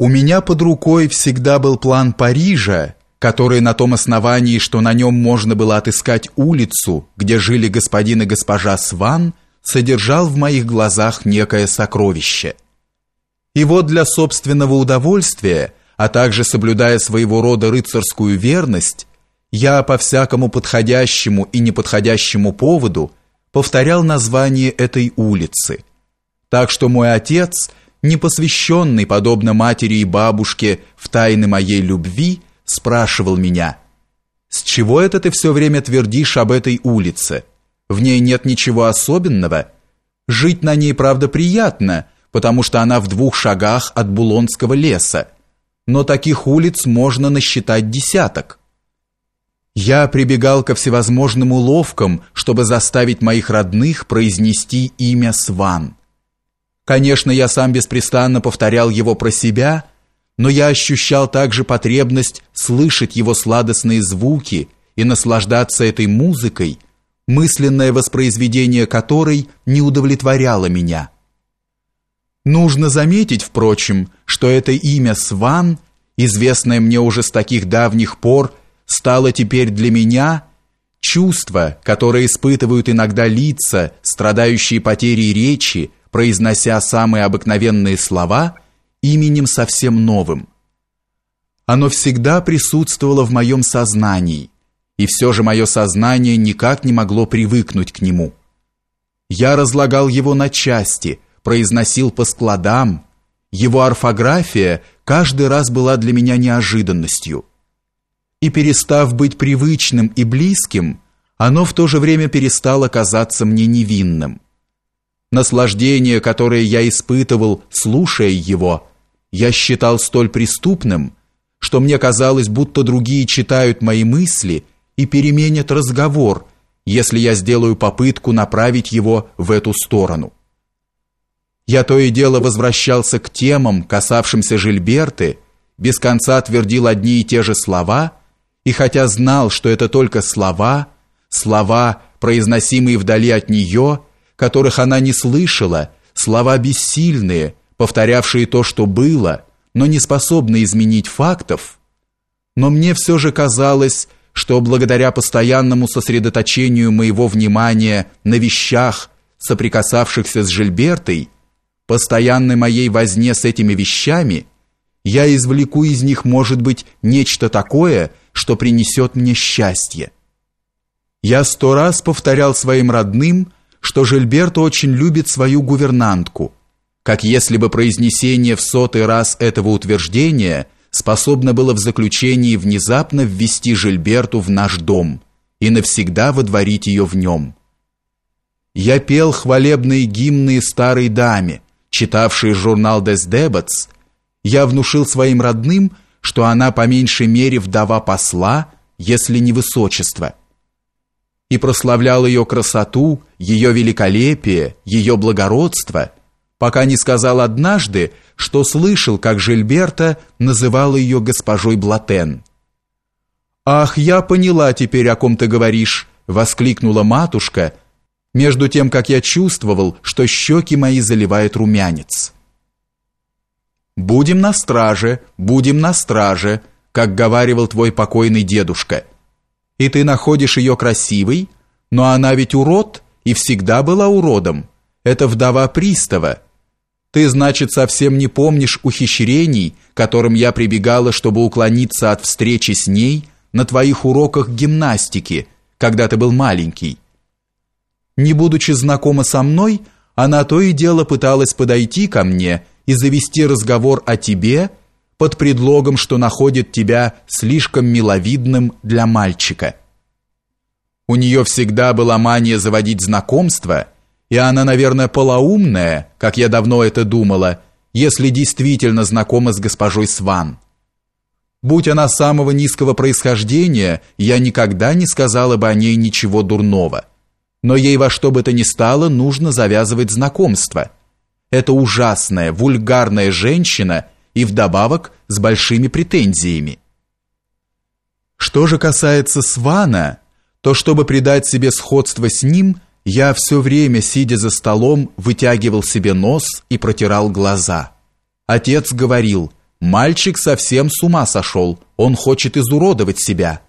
У меня под рукой всегда был план Парижа, который на том основании, что на нем можно было отыскать улицу, где жили господин и госпожа Сван, содержал в моих глазах некое сокровище. И вот для собственного удовольствия, а также соблюдая своего рода рыцарскую верность, я по всякому подходящему и неподходящему поводу повторял название этой улицы. Так что мой отец, не посвященный, подобно матери и бабушке, в тайны моей любви, спрашивал меня, «С чего это ты все время твердишь об этой улице? В ней нет ничего особенного. Жить на ней, правда, приятно, потому что она в двух шагах от Булонского леса, но таких улиц можно насчитать десяток. Я прибегал ко всевозможным уловкам, чтобы заставить моих родных произнести имя Сван. Конечно, я сам беспрестанно повторял его про себя, но я ощущал также потребность слышать его сладостные звуки и наслаждаться этой музыкой, мысленное воспроизведение которой не удовлетворяло меня. Нужно заметить, впрочем, что это имя Сван, известное мне уже с таких давних пор, стало теперь для меня чувство, которое испытывают иногда лица, страдающие потерей речи, произнося самые обыкновенные слова именем совсем новым. Оно всегда присутствовало в моем сознании, и все же мое сознание никак не могло привыкнуть к нему. Я разлагал его на части, произносил по складам. Его орфография каждый раз была для меня неожиданностью и перестав быть привычным и близким, оно в то же время перестало казаться мне невинным. Наслаждение, которое я испытывал, слушая его, я считал столь преступным, что мне казалось, будто другие читают мои мысли и переменят разговор, если я сделаю попытку направить его в эту сторону. Я то и дело возвращался к темам, касавшимся Жильберты, без конца твердил одни и те же слова – и хотя знал, что это только слова, слова, произносимые вдали от нее, которых она не слышала, слова бессильные, повторявшие то, что было, но не способные изменить фактов, но мне все же казалось, что благодаря постоянному сосредоточению моего внимания на вещах, соприкасавшихся с Жильбертой, постоянной моей возне с этими вещами, я извлеку из них, может быть, нечто такое, что принесет мне счастье. Я сто раз повторял своим родным, что Жильберто очень любит свою гувернантку, как если бы произнесение в сотый раз этого утверждения способно было в заключении внезапно ввести Жильберту в наш дом и навсегда водворить ее в нем. Я пел хвалебные гимны старой даме, читавшей журнал «Des Debats», я внушил своим родным, что она по меньшей мере вдова посла, если не высочество, и прославлял ее красоту, ее великолепие, ее благородство, пока не сказал однажды, что слышал, как Жильберта называла ее госпожой Блатен. «Ах, я поняла теперь, о ком ты говоришь!» — воскликнула матушка, между тем, как я чувствовал, что щеки мои заливает румянец. Будем на страже, будем на страже, как говаривал твой покойный дедушка. И ты находишь ее красивой, но она ведь урод и всегда была уродом. Это вдова пристава. Ты, значит, совсем не помнишь ухищрений, которым я прибегала, чтобы уклониться от встречи с ней на твоих уроках гимнастики, когда ты был маленький. Не будучи знакома со мной, она то и дело пыталась подойти ко мне и завести разговор о тебе под предлогом, что находит тебя слишком миловидным для мальчика. У нее всегда была мания заводить знакомства, и она, наверное, полоумная, как я давно это думала, если действительно знакома с госпожой Сван. Будь она самого низкого происхождения, я никогда не сказала бы о ней ничего дурного. Но ей во что бы то ни стало нужно завязывать знакомство – это ужасная, вульгарная женщина и вдобавок с большими претензиями. Что же касается Свана, то чтобы придать себе сходство с ним, я все время, сидя за столом, вытягивал себе нос и протирал глаза. Отец говорил, Мальчик совсем с ума сошел, он хочет изуродовать себя».